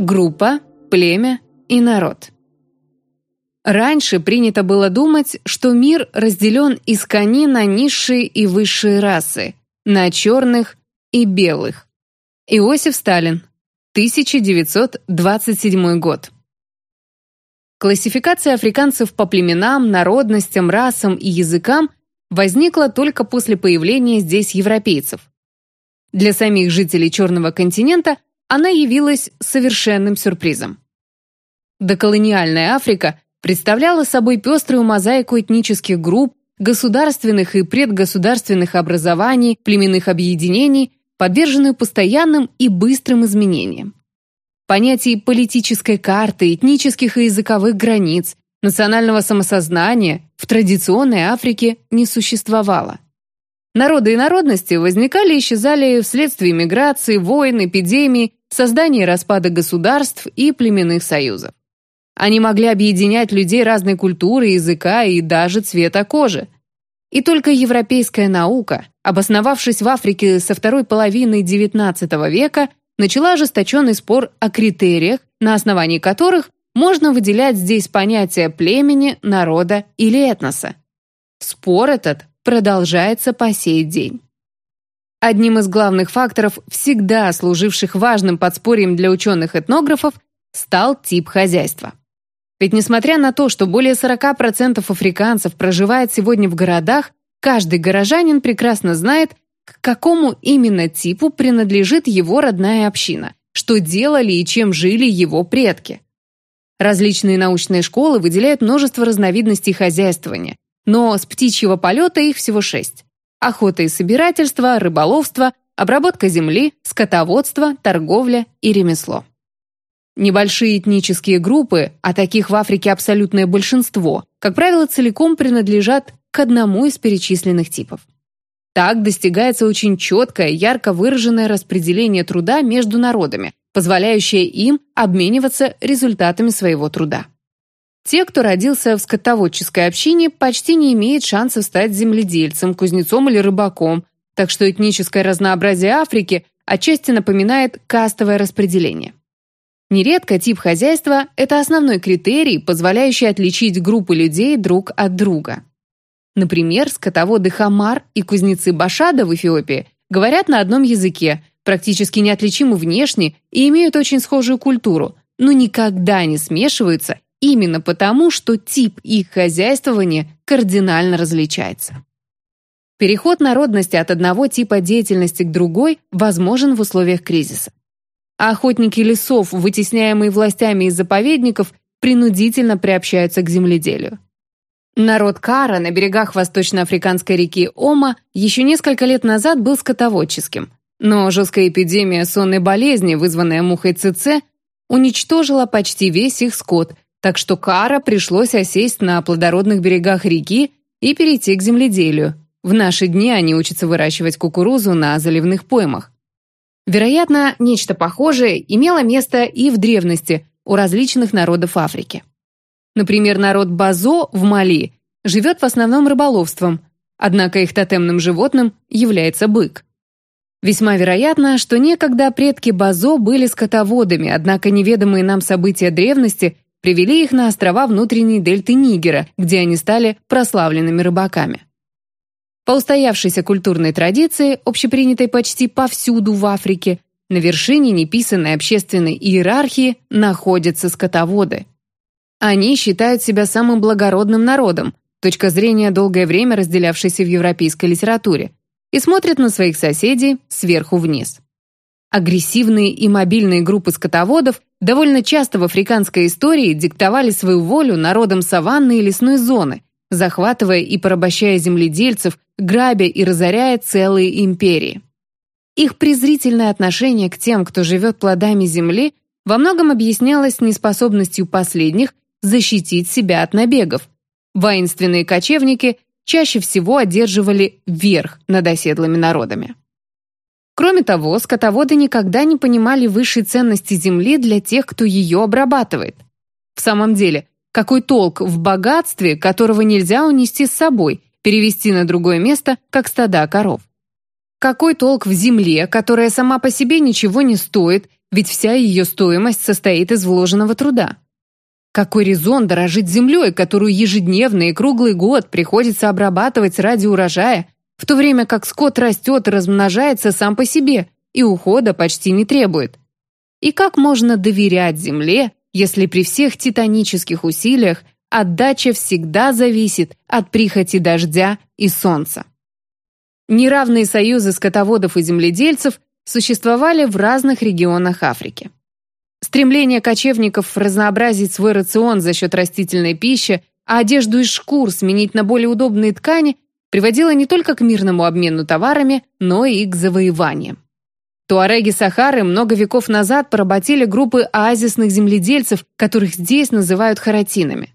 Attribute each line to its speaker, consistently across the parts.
Speaker 1: Группа, племя и народ. Раньше принято было думать, что мир разделен из кони на низшие и высшие расы, на черных и белых. Иосиф Сталин, 1927 год. Классификация африканцев по племенам, народностям, расам и языкам возникла только после появления здесь европейцев. Для самих жителей Черного континента она явилась совершенным сюрпризом. Доколониальная Африка представляла собой пеструю мозаику этнических групп, государственных и предгосударственных образований, племенных объединений, подверженную постоянным и быстрым изменениям. Понятий политической карты, этнических и языковых границ, национального самосознания в традиционной Африке не существовало. Народы и народности возникали и исчезали вследствие миграции, войн, эпидемий, создания и распада государств и племенных союзов. Они могли объединять людей разной культуры, языка и даже цвета кожи. И только европейская наука, обосновавшись в Африке со второй половины XIX века, начала ожесточенный спор о критериях, на основании которых можно выделять здесь понятия племени, народа или этноса. Спор этот продолжается по сей день. Одним из главных факторов, всегда служивших важным подспорьем для ученых-этнографов, стал тип хозяйства. Ведь несмотря на то, что более 40% африканцев проживает сегодня в городах, каждый горожанин прекрасно знает, к какому именно типу принадлежит его родная община, что делали и чем жили его предки. Различные научные школы выделяют множество разновидностей хозяйствования, но с птичьего полета их всего шесть. Охота и собирательство, рыболовство, обработка земли, скотоводство, торговля и ремесло. Небольшие этнические группы, а таких в Африке абсолютное большинство, как правило, целиком принадлежат к одному из перечисленных типов. Так достигается очень четкое, ярко выраженное распределение труда между народами, позволяющее им обмениваться результатами своего труда. Те, кто родился в скотоводческой общине, почти не имеют шансов стать земледельцем, кузнецом или рыбаком, так что этническое разнообразие Африки отчасти напоминает кастовое распределение. Нередко тип хозяйства – это основной критерий, позволяющий отличить группы людей друг от друга. Например, скотоводы Хамар и кузнецы Башада в Эфиопии говорят на одном языке, практически неотличимы внешне и имеют очень схожую культуру, но никогда не смешиваются именно потому, что тип их хозяйствования кардинально различается. Переход народности от одного типа деятельности к другой возможен в условиях кризиса. А охотники лесов, вытесняемые властями из заповедников, принудительно приобщаются к земледелию. Народ Кара на берегах восточноафриканской реки Ома еще несколько лет назад был скотоводческим, но жесткая эпидемия сонной болезни, вызванная мухой ЦЦ, уничтожила почти весь их скот, так что Кара пришлось осесть на плодородных берегах реки и перейти к земледелию. В наши дни они учатся выращивать кукурузу на заливных поймах. Вероятно, нечто похожее имело место и в древности у различных народов Африки. Например, народ Базо в Мали живет в основном рыболовством, однако их тотемным животным является бык. Весьма вероятно, что некогда предки Базо были скотоводами, однако неведомые нам события древности привели их на острова внутренней дельты Нигера, где они стали прославленными рыбаками. По устоявшейся культурной традиции, общепринятой почти повсюду в Африке, на вершине неписанной общественной иерархии находятся скотоводы. Они считают себя самым благородным народом, точка зрения долгое время разделявшейся в европейской литературе, и смотрят на своих соседей сверху вниз. Агрессивные и мобильные группы скотоводов довольно часто в африканской истории диктовали свою волю народам саванны и лесной зоны, захватывая и порабощая земледельцев, грабя и разоряя целые империи. Их презрительное отношение к тем, кто живет плодами земли, во многом объяснялось неспособностью последних защитить себя от набегов. Воинственные кочевники чаще всего одерживали верх над оседлыми народами. Кроме того, скотоводы никогда не понимали высшей ценности земли для тех, кто ее обрабатывает. В самом деле, какой толк в богатстве, которого нельзя унести с собой, перевести на другое место, как стада коров? Какой толк в земле, которая сама по себе ничего не стоит, ведь вся ее стоимость состоит из вложенного труда? Какой резон дорожить землей, которую ежедневно и круглый год приходится обрабатывать ради урожая, в то время как скот растет и размножается сам по себе и ухода почти не требует? И как можно доверять земле, если при всех титанических усилиях отдача всегда зависит от прихоти дождя и солнца? Неравные союзы скотоводов и земледельцев существовали в разных регионах Африки. Стремление кочевников разнообразить свой рацион за счет растительной пищи, а одежду из шкур сменить на более удобные ткани приводило не только к мирному обмену товарами, но и к завоеваниям. Туареги Сахары много веков назад поработили группы оазисных земледельцев, которых здесь называют харатинами.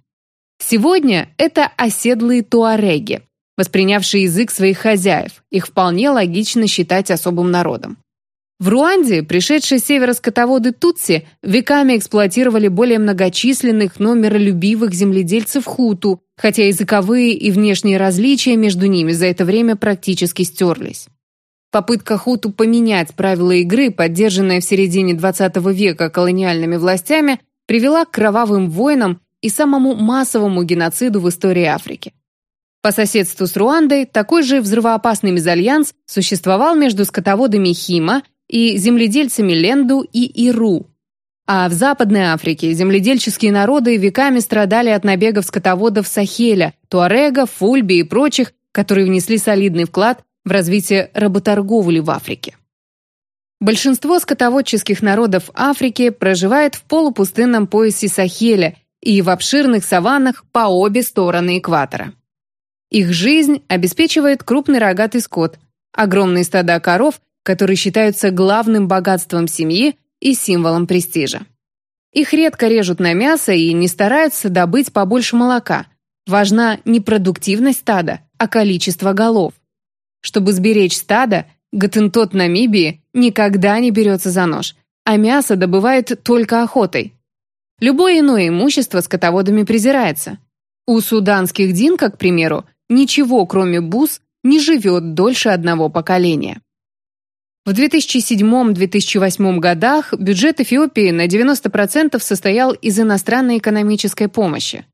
Speaker 1: Сегодня это оседлые туареги, воспринявшие язык своих хозяев. Их вполне логично считать особым народом. В Руанде пришедшие севера скотоводы Тутси веками эксплуатировали более многочисленных, но миролюбивых земледельцев хуту, хотя языковые и внешние различия между ними за это время практически стерлись. Попытка хуту поменять правила игры, поддержанная в середине XX века колониальными властями, привела к кровавым войнам и самому массовому геноциду в истории Африки. По соседству с Руандой такой же взрывоопасный мезальянс существовал между скотоводами Хима и земледельцами Ленду и Иру. А в Западной Африке земледельческие народы веками страдали от набегов скотоводов Сахеля, Туарега, Фульби и прочих, которые внесли солидный вклад в развитие работорговли в Африке. Большинство скотоводческих народов Африки проживает в полупустынном поясе Сахеля и в обширных саваннах по обе стороны экватора. Их жизнь обеспечивает крупный рогатый скот, огромные стада коров, которые считаются главным богатством семьи и символом престижа. Их редко режут на мясо и не стараются добыть побольше молока. Важна не продуктивность стада, а количество голов. Чтобы сберечь стадо, Гатентот Намибии никогда не берется за нож, а мясо добывает только охотой. Любое иное имущество скотоводами презирается. У суданских дин, как к примеру, ничего, кроме бус, не живет дольше одного поколения. В 2007-2008 годах бюджет Эфиопии на 90% состоял из иностранной экономической помощи.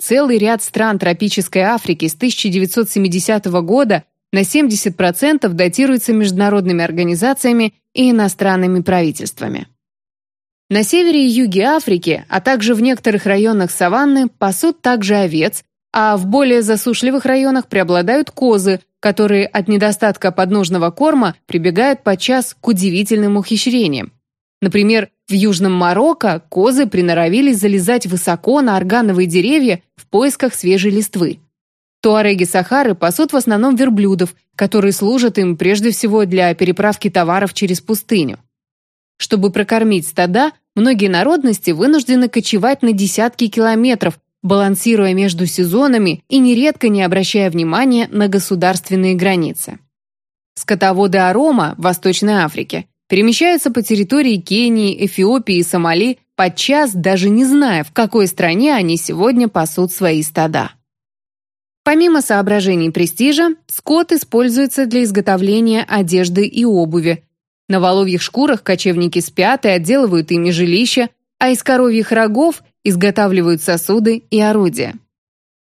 Speaker 1: Целый ряд стран тропической Африки с 1970 года на 70% датируется международными организациями и иностранными правительствами. На севере и юге Африки, а также в некоторых районах саванны пасут также овец, а в более засушливых районах преобладают козы, которые от недостатка подножного корма прибегают подчас к удивительным ухищрениям. Например, в Южном Марокко козы приноровились залезать высоко на органовые деревья в поисках свежей листвы. Туареги Сахары пасут в основном верблюдов, которые служат им прежде всего для переправки товаров через пустыню. Чтобы прокормить стада, многие народности вынуждены кочевать на десятки километров, балансируя между сезонами и нередко не обращая внимания на государственные границы. Скотоводы Арома в Восточной Африке перемещаются по территории Кении, Эфиопии и Сомали, подчас даже не зная, в какой стране они сегодня пасут свои стада. Помимо соображений престижа, скот используется для изготовления одежды и обуви. На воловьих шкурах кочевники спят и отделывают ими жилища, а из коровьих рогов изготавливают сосуды и орудия.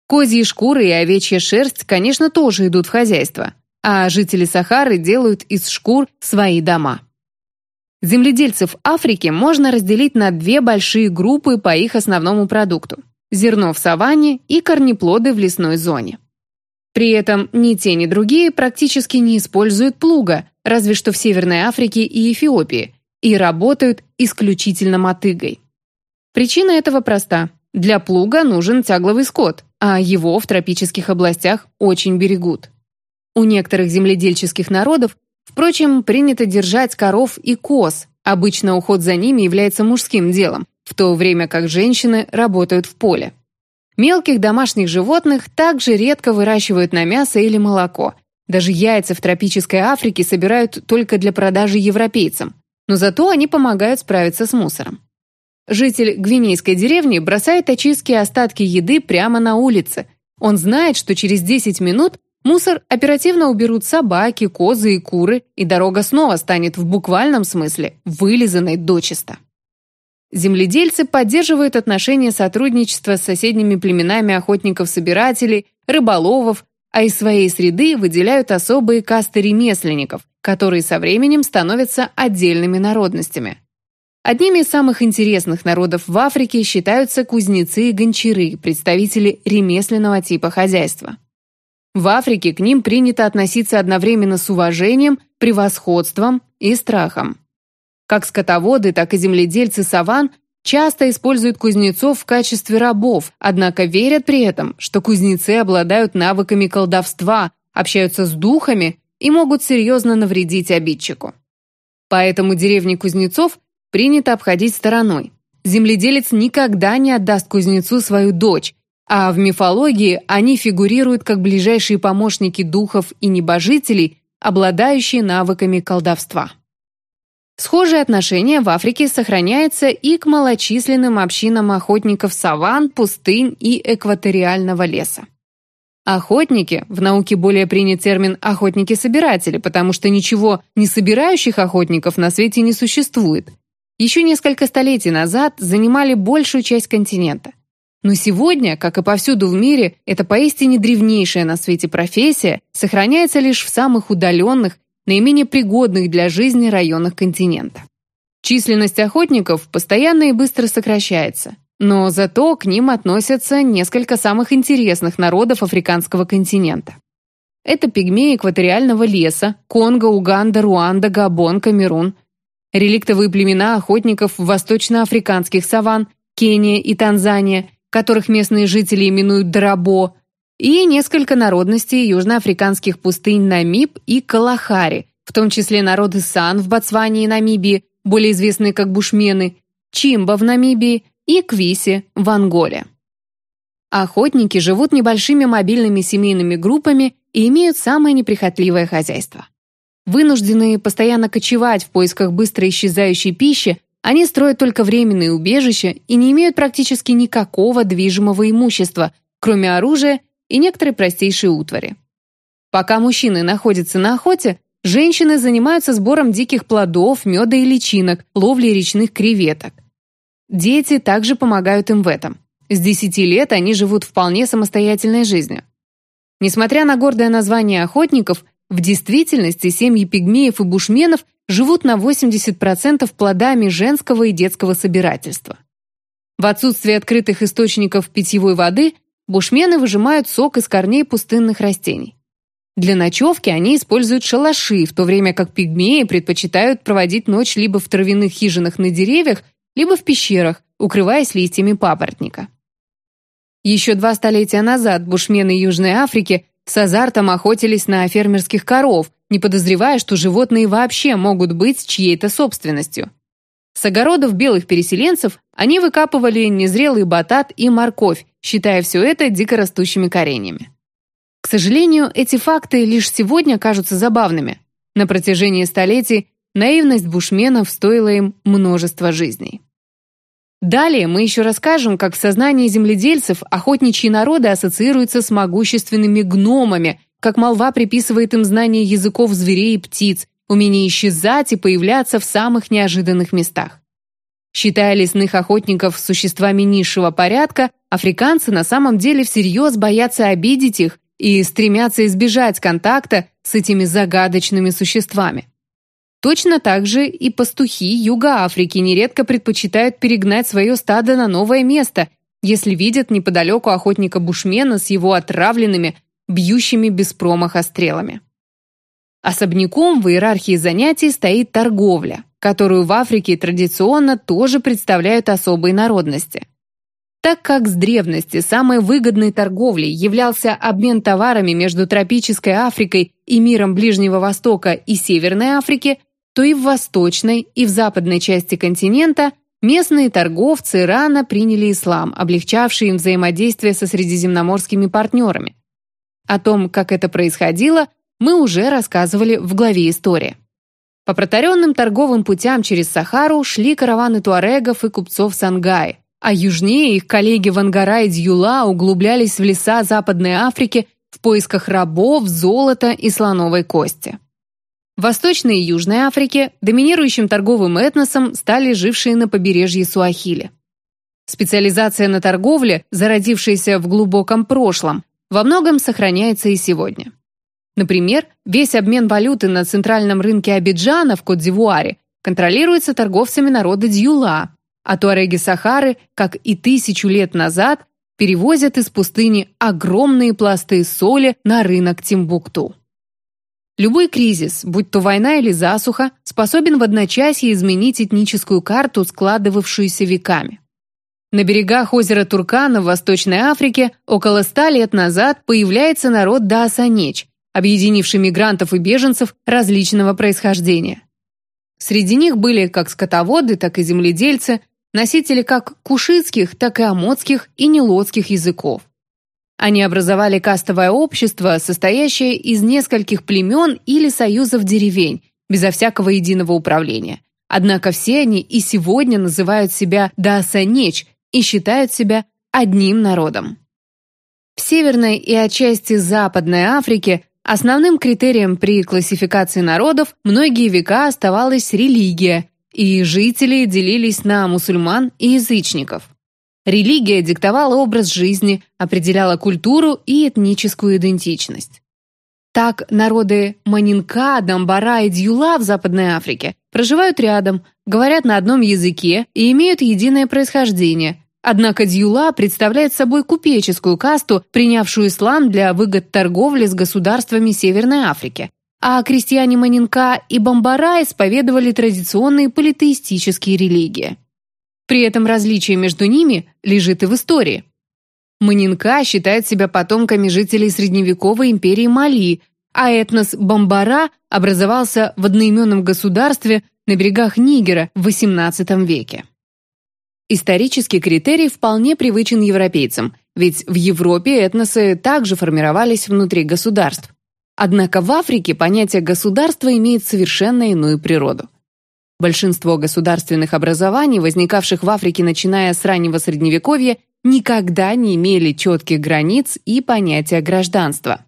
Speaker 1: Козьи шкуры и овечья шерсть, конечно, тоже идут в хозяйство, а жители Сахары делают из шкур свои дома. Земледельцев Африки можно разделить на две большие группы по их основному продукту – зерно в саванне и корнеплоды в лесной зоне. При этом ни те, ни другие практически не используют плуга, разве что в Северной Африке и Эфиопии, и работают исключительно мотыгой. Причина этого проста. Для плуга нужен тягловый скот, а его в тропических областях очень берегут. У некоторых земледельческих народов, впрочем, принято держать коров и коз. Обычно уход за ними является мужским делом, в то время как женщины работают в поле. Мелких домашних животных также редко выращивают на мясо или молоко. Даже яйца в тропической Африке собирают только для продажи европейцам. Но зато они помогают справиться с мусором. Житель гвинейской деревни бросает очистки остатки еды прямо на улице. Он знает, что через 10 минут Мусор оперативно уберут собаки, козы и куры, и дорога снова станет в буквальном смысле вылизанной дочисто. Земледельцы поддерживают отношения сотрудничества с соседними племенами охотников-собирателей, рыболовов, а из своей среды выделяют особые касты ремесленников, которые со временем становятся отдельными народностями. Одними из самых интересных народов в Африке считаются кузнецы и гончары, представители ремесленного типа хозяйства. В Африке к ним принято относиться одновременно с уважением, превосходством и страхом. Как скотоводы, так и земледельцы саван часто используют кузнецов в качестве рабов, однако верят при этом, что кузнецы обладают навыками колдовства, общаются с духами и могут серьезно навредить обидчику. Поэтому деревни кузнецов принято обходить стороной. Земледелец никогда не отдаст кузнецу свою дочь, а в мифологии они фигурируют как ближайшие помощники духов и небожителей, обладающие навыками колдовства. Схожее отношение в Африке сохраняется и к малочисленным общинам охотников саван, пустынь и экваториального леса. Охотники, в науке более принят термин «охотники-собиратели», потому что ничего не собирающих охотников на свете не существует, еще несколько столетий назад занимали большую часть континента. Но сегодня, как и повсюду в мире, эта поистине древнейшая на свете профессия сохраняется лишь в самых удаленных, наименее пригодных для жизни районах континента. Численность охотников постоянно и быстро сокращается, но зато к ним относятся несколько самых интересных народов африканского континента. Это пигмеи экваториального леса, Конго, Уганда, Руанда, Габон, Камерун, реликтовые племена охотников восточноафриканских саван, Кения и Танзания, которых местные жители именуют Дарабо, и несколько народностей южноафриканских пустынь Намиб и Калахари, в том числе народы Сан в Ботсване и Намибии, более известные как бушмены, Чимба в Намибии и Квиси в Анголе. Охотники живут небольшими мобильными семейными группами и имеют самое неприхотливое хозяйство. Вынужденные постоянно кочевать в поисках быстро исчезающей пищи, они строят только временные убежища и не имеют практически никакого движимого имущества, кроме оружия и некоторой простейшей утвари. Пока мужчины находятся на охоте, женщины занимаются сбором диких плодов, меда и личинок, ловлей речных креветок. Дети также помогают им в этом. С 10 лет они живут вполне самостоятельной жизнью. Несмотря на гордое название охотников, в действительности семьи пигмеев и бушменов живут на 80% плодами женского и детского собирательства. В отсутствие открытых источников питьевой воды бушмены выжимают сок из корней пустынных растений. Для ночевки они используют шалаши, в то время как пигмеи предпочитают проводить ночь либо в травяных хижинах на деревьях, либо в пещерах, укрываясь листьями папоротника. Еще два столетия назад бушмены Южной Африки с азартом охотились на фермерских коров, не подозревая, что животные вообще могут быть чьей-то собственностью. С огородов белых переселенцев они выкапывали незрелый батат и морковь, считая все это дикорастущими кореньями. К сожалению, эти факты лишь сегодня кажутся забавными. На протяжении столетий наивность бушменов стоила им множество жизней. Далее мы еще расскажем, как в сознании земледельцев охотничьи народы ассоциируются с могущественными гномами, как молва приписывает им знание языков зверей и птиц, умение исчезать и появляться в самых неожиданных местах. Считая лесных охотников существами низшего порядка, африканцы на самом деле всерьез боятся обидеть их и стремятся избежать контакта с этими загадочными существами. Точно так же и пастухи Юга Африки нередко предпочитают перегнать свое стадо на новое место, если видят неподалеку охотника-бушмена с его отравленными, бьющими без промаха стрелами. Особняком в иерархии занятий стоит торговля, которую в Африке традиционно тоже представляют особые народности. Так как с древности самой выгодной торговлей являлся обмен товарами между тропической Африкой и миром Ближнего Востока и Северной Африки, то и в восточной, и в западной части континента местные торговцы рано приняли ислам, облегчавший им взаимодействие со средиземноморскими партнерами. О том, как это происходило, мы уже рассказывали в главе «История». По протаренным торговым путям через Сахару шли караваны туарегов и купцов Сангаи, а южнее их коллеги Вангара и Дьюла углублялись в леса Западной Африки в поисках рабов, золота и слоновой кости. Восточной и Южной Африке доминирующим торговым этносом стали жившие на побережье Суахили. Специализация на торговле, зародившаяся в глубоком прошлом, во многом сохраняется и сегодня. Например, весь обмен валюты на центральном рынке Абиджана в Кот-д'Ивуаре контролируется торговцами народа Дьюла, а туареги Сахары, как и тысячу лет назад, перевозят из пустыни огромные пласты соли на рынок Тимбукту. Любой кризис, будь то война или засуха, способен в одночасье изменить этническую карту, складывавшуюся веками. На берегах озера Туркана в Восточной Африке около ста лет назад появляется народ Даасанеч, объединивший мигрантов и беженцев различного происхождения. Среди них были как скотоводы, так и земледельцы, носители как кушитских, так и амотских и нилотских языков. Они образовали кастовое общество, состоящее из нескольких племен или союзов деревень, безо всякого единого управления. Однако все они и сегодня называют себя Даасанеч и считают себя одним народом. В Северной и отчасти Западной Африке основным критерием при классификации народов многие века оставалась религия, и жители делились на мусульман и язычников. Религия диктовала образ жизни, определяла культуру и этническую идентичность. Так народы Манинка, Дамбара и Дьюла в Западной Африке проживают рядом, говорят на одном языке и имеют единое происхождение. Однако Дьюла представляет собой купеческую касту, принявшую ислам для выгод торговли с государствами Северной Африки. А крестьяне Манинка и Бамбара исповедовали традиционные политеистические религии. При этом различие между ними лежит и в истории. Манинка считает себя потомками жителей средневековой империи Мали, а этнос Бамбара образовался в одноименном государстве на берегах Нигера в XVIII веке. Исторический критерий вполне привычен европейцам, ведь в Европе этносы также формировались внутри государств. Однако в Африке понятие государства имеет совершенно иную природу. Большинство государственных образований, возникавших в Африке начиная с раннего Средневековья, никогда не имели четких границ и понятия гражданства.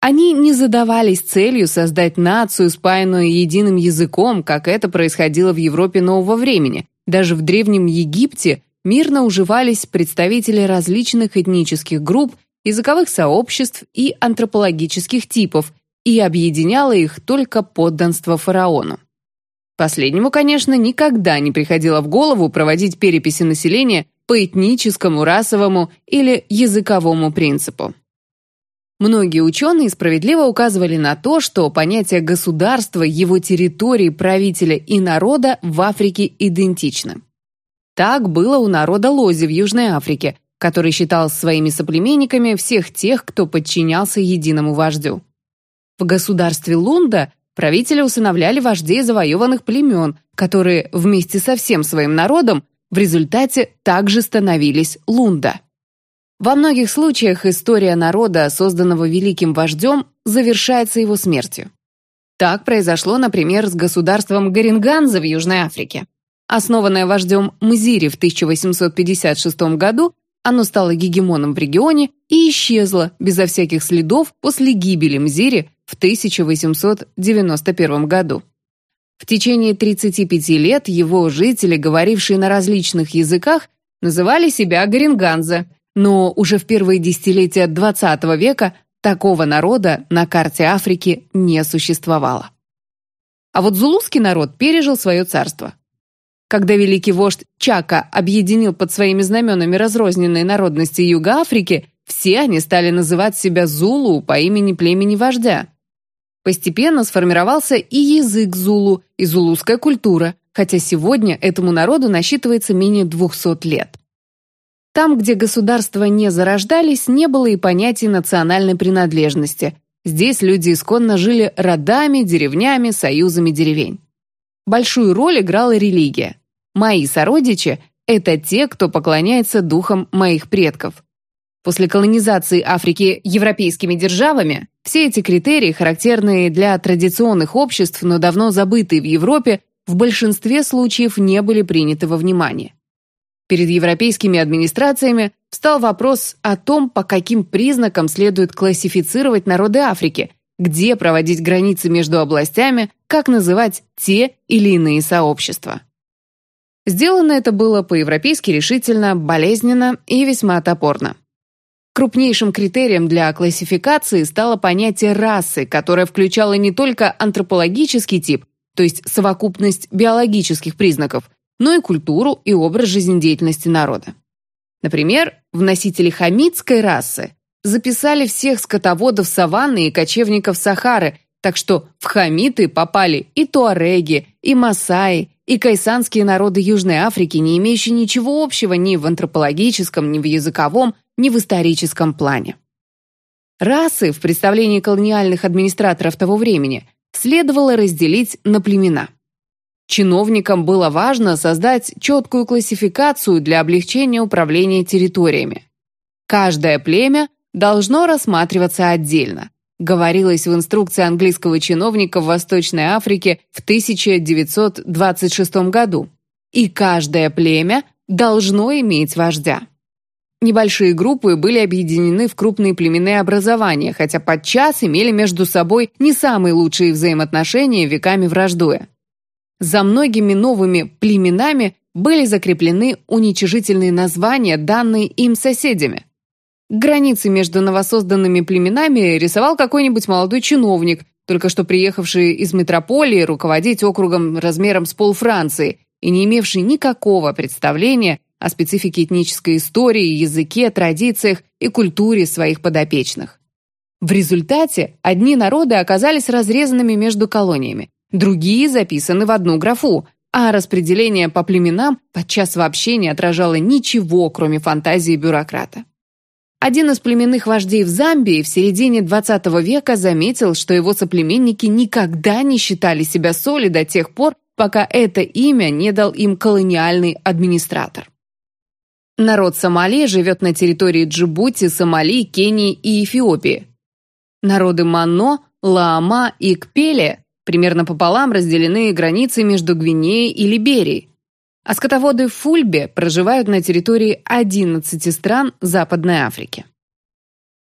Speaker 1: Они не задавались целью создать нацию, спаянную единым языком, как это происходило в Европе нового времени. Даже в Древнем Египте мирно уживались представители различных этнических групп, языковых сообществ и антропологических типов, и объединяло их только подданство фараону. Последнему, конечно, никогда не приходило в голову проводить переписи населения по этническому, расовому или языковому принципу. Многие ученые справедливо указывали на то, что понятие государства, его территории, правителя и народа в Африке идентичны. Так было у народа Лози в Южной Африке, который считал своими соплеменниками всех тех, кто подчинялся единому вождю. В государстве Лунда правители усыновляли вождей завоеванных племен, которые вместе со всем своим народом в результате также становились лунда. Во многих случаях история народа, созданного великим вождем, завершается его смертью. Так произошло, например, с государством Гаринганза в Южной Африке. Основанное вождем Мзири в 1856 году, оно стало гегемоном в регионе и исчезло безо всяких следов после гибели Мзири в 1891 году. В течение 35 лет его жители, говорившие на различных языках, называли себя Гаринганзе, но уже в первые десятилетия XX века такого народа на карте Африки не существовало. А вот зулузский народ пережил свое царство. Когда великий вождь Чака объединил под своими знаменами разрозненные народности Юга Африки, все они стали называть себя Зулу по имени племени вождя. Постепенно сформировался и язык зулу, и зулузская культура, хотя сегодня этому народу насчитывается менее 200 лет. Там, где государства не зарождались, не было и понятия национальной принадлежности. Здесь люди исконно жили родами, деревнями, союзами деревень. Большую роль играла религия. Мои сородичи – это те, кто поклоняется духам моих предков. После колонизации Африки европейскими державами все эти критерии, характерные для традиционных обществ, но давно забытые в Европе, в большинстве случаев не были приняты во внимание. Перед европейскими администрациями встал вопрос о том, по каким признакам следует классифицировать народы Африки, где проводить границы между областями, как называть те или иные сообщества. Сделано это было по-европейски решительно, болезненно и весьма топорно. Крупнейшим критерием для классификации стало понятие расы, которое включало не только антропологический тип, то есть совокупность биологических признаков, но и культуру и образ жизнедеятельности народа. Например, в носители хамитской расы записали всех скотоводов саванны и кочевников Сахары, так что в хамиты попали и туареги, и масаи, и кайсанские народы Южной Африки, не имеющие ничего общего ни в антропологическом, ни в языковом, ни в историческом плане. Расы в представлении колониальных администраторов того времени следовало разделить на племена. Чиновникам было важно создать четкую классификацию для облегчения управления территориями. Каждое племя должно рассматриваться отдельно, говорилось в инструкции английского чиновника в Восточной Африке в 1926 году. И каждое племя должно иметь вождя. Небольшие группы были объединены в крупные племенные образования, хотя подчас имели между собой не самые лучшие взаимоотношения, веками враждуя. За многими новыми племенами были закреплены уничижительные названия, данные им соседями. Границы между новосозданными племенами рисовал какой-нибудь молодой чиновник, только что приехавший из метрополии руководить округом размером с пол Франции и не имевший никакого представления о специфике этнической истории, языке, традициях и культуре своих подопечных. В результате одни народы оказались разрезанными между колониями, другие записаны в одну графу, а распределение по племенам подчас вообще не отражало ничего, кроме фантазии бюрократа. Один из племенных вождей в Замбии в середине XX века заметил, что его соплеменники никогда не считали себя соли до тех пор, пока это имя не дал им колониальный администратор. Народ Сомали живет на территории Джибути, Сомали, Кении и Эфиопии. Народы Мано, Лаама и Кпеле примерно пополам разделены границей между Гвинеей и Либерией. А скотоводы Фульбе проживают на территории 11 стран Западной Африки.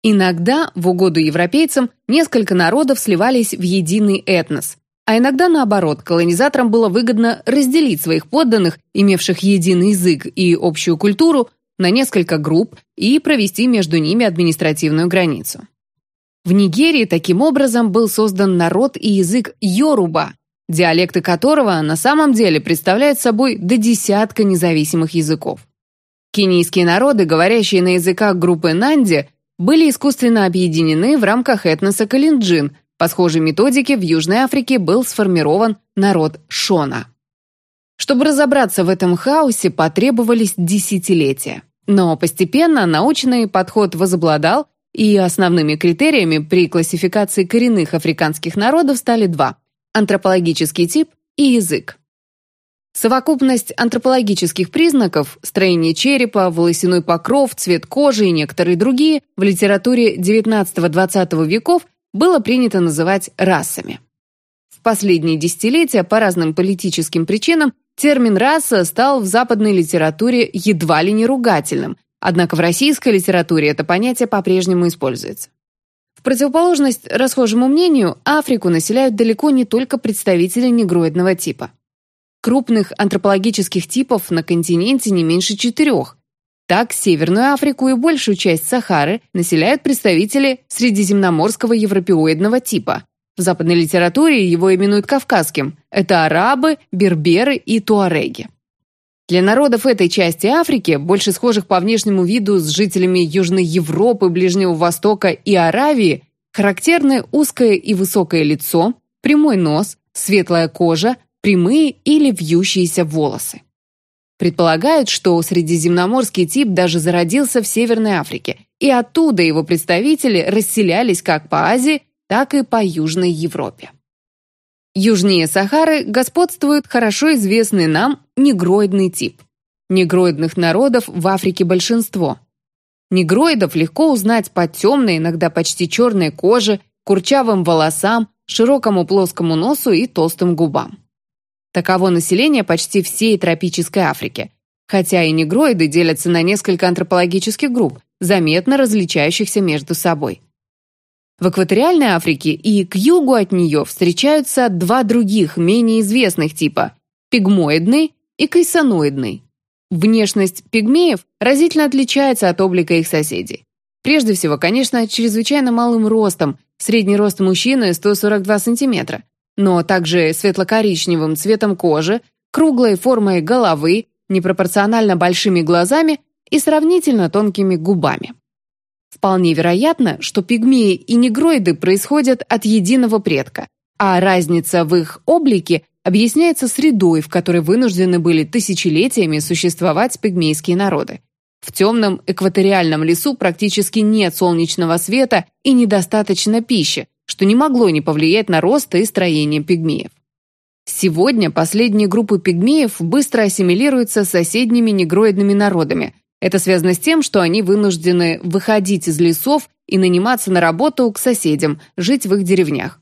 Speaker 1: Иногда, в угоду европейцам, несколько народов сливались в единый этнос, а иногда наоборот, колонизаторам было выгодно разделить своих подданных, имевших единый язык и общую культуру, на несколько групп и провести между ними административную границу. В Нигерии таким образом был создан народ и язык Йоруба, диалекты которого на самом деле представляют собой до десятка независимых языков. Кенийские народы, говорящие на языках группы Нанди, были искусственно объединены в рамках этноса Калинджин, по схожей методике в Южной Африке был сформирован народ Шона. Чтобы разобраться в этом хаосе, потребовались десятилетия. Но постепенно научный подход возобладал, и основными критериями при классификации коренных африканских народов стали два – антропологический тип и язык. Совокупность антропологических признаков – строение черепа, волосяной покров, цвет кожи и некоторые другие – в литературе XIX-XX веков было принято называть расами. В последние десятилетия по разным политическим причинам термин «раса» стал в западной литературе едва ли не ругательным, однако в российской литературе это понятие по-прежнему используется. В противоположность расхожему мнению, Африку населяют далеко не только представители негроидного типа. Крупных антропологических типов на континенте не меньше четырех, так, Северную Африку и большую часть Сахары населяют представители средиземноморского европеоидного типа. В западной литературе его именуют кавказским. Это арабы, берберы и туареги. Для народов этой части Африки, больше схожих по внешнему виду с жителями Южной Европы, Ближнего Востока и Аравии, характерны узкое и высокое лицо, прямой нос, светлая кожа, прямые или вьющиеся волосы. Предполагают, что средиземноморский тип даже зародился в Северной Африке, и оттуда его представители расселялись как по Азии, так и по Южной Европе. Южнее Сахары господствует хорошо известный нам негроидный тип. Негроидных народов в Африке большинство. Негроидов легко узнать по темной, иногда почти черной коже, курчавым волосам, широкому плоскому носу и толстым губам. Таково население почти всей тропической Африки. хотя и негроиды делятся на несколько антропологических групп, заметно различающихся между собой. В экваториальной Африке и к югу от нее встречаются два других, менее известных типа – пигмоидный и кайсоноидный. Внешность пигмеев разительно отличается от облика их соседей. Прежде всего, конечно, чрезвычайно малым ростом, средний рост мужчины 142 сантиметра, но также светло-коричневым цветом кожи, круглой формой головы, непропорционально большими глазами и сравнительно тонкими губами. Вполне вероятно, что пигмеи и негроиды происходят от единого предка, а разница в их облике объясняется средой, в которой вынуждены были тысячелетиями существовать пигмейские народы. В темном экваториальном лесу практически нет солнечного света и недостаточно пищи, что не могло не повлиять на рост и строение пигмеев. Сегодня последние группы пигмеев быстро ассимилируются с соседними негроидными народами, это связано с тем, что они вынуждены выходить из лесов и наниматься на работу к соседям, жить в их деревнях.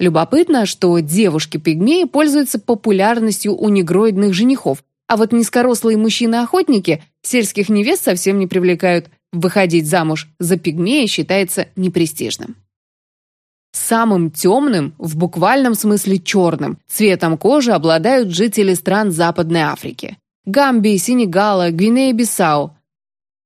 Speaker 1: Любопытно, что девушки-пигмеи пользуются популярностью у негроидных женихов, а вот низкорослые мужчины-охотники сельских невест совсем не привлекают. Выходить замуж за пигмея считается непрестижным. Самым темным, в буквальном смысле черным, цветом кожи обладают жители стран Западной Африки. Гамбии, Сенегала, Гвинея-Бисау.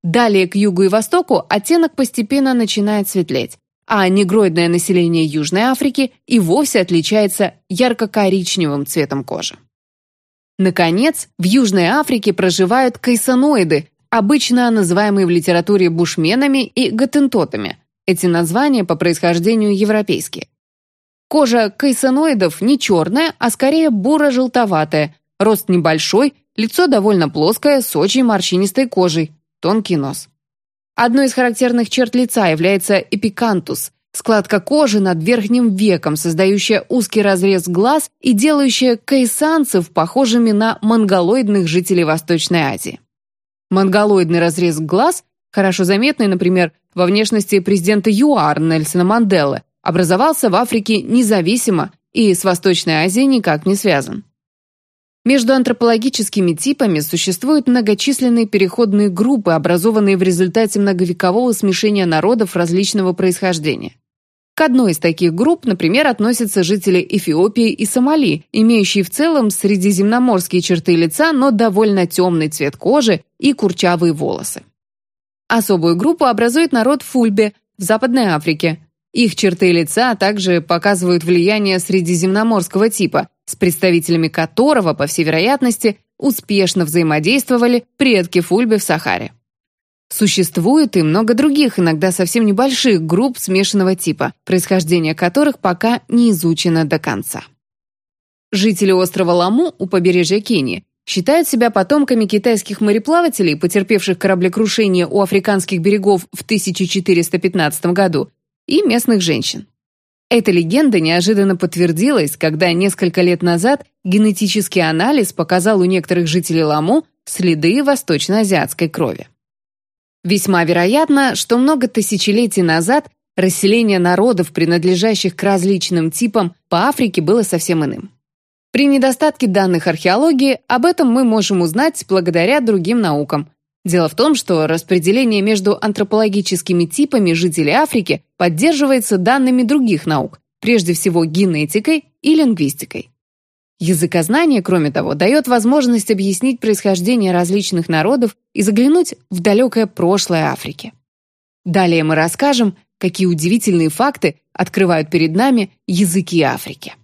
Speaker 1: Далее к югу и востоку оттенок постепенно начинает светлеть, а негроидное население Южной Африки и вовсе отличается ярко-коричневым цветом кожи. Наконец, в Южной Африке проживают кайсоноиды, обычно называемые в литературе бушменами и готентотами. Эти названия по происхождению европейские. Кожа кайсоноидов не черная, а скорее буро-желтоватая, рост небольшой, Лицо довольно плоское, с очень морщинистой кожей, тонкий нос. Одной из характерных черт лица является эпикантус – складка кожи над верхним веком, создающая узкий разрез глаз и делающая койсанцев похожими на монголоидных жителей Восточной Азии. Монголоидный разрез глаз, хорошо заметный, например, во внешности президента ЮАР Нельсона Манделы, образовался в Африке независимо и с Восточной Азией никак не связан. Между антропологическими типами существуют многочисленные переходные группы, образованные в результате многовекового смешения народов различного происхождения. К одной из таких групп, например, относятся жители Эфиопии и Сомали, имеющие в целом средиземноморские черты лица, но довольно темный цвет кожи и курчавые волосы. Особую группу образует народ Фульбе в Западной Африке. Их черты лица также показывают влияние средиземноморского типа, с представителями которого, по всей вероятности, успешно взаимодействовали предки Фульбе в Сахаре. Существует и много других, иногда совсем небольших групп смешанного типа, происхождение которых пока не изучено до конца. Жители острова Ламу у побережья Кении считают себя потомками китайских мореплавателей, потерпевших кораблекрушение у африканских берегов в 1415 году, и местных женщин. Эта легенда неожиданно подтвердилась, когда несколько лет назад генетический анализ показал у некоторых жителей Ламу следы восточноазиатской крови. Весьма вероятно, что много тысячелетий назад расселение народов, принадлежащих к различным типам, по Африке было совсем иным. При недостатке данных археологии об этом мы можем узнать благодаря другим наукам, Дело в том, что распределение между антропологическими типами жителей Африки поддерживается данными других наук, прежде всего генетикой и лингвистикой. Языкознание, кроме того, дает возможность объяснить происхождение различных народов и заглянуть в далекое прошлое Африки. Далее мы расскажем, какие удивительные факты открывают перед нами языки Африки.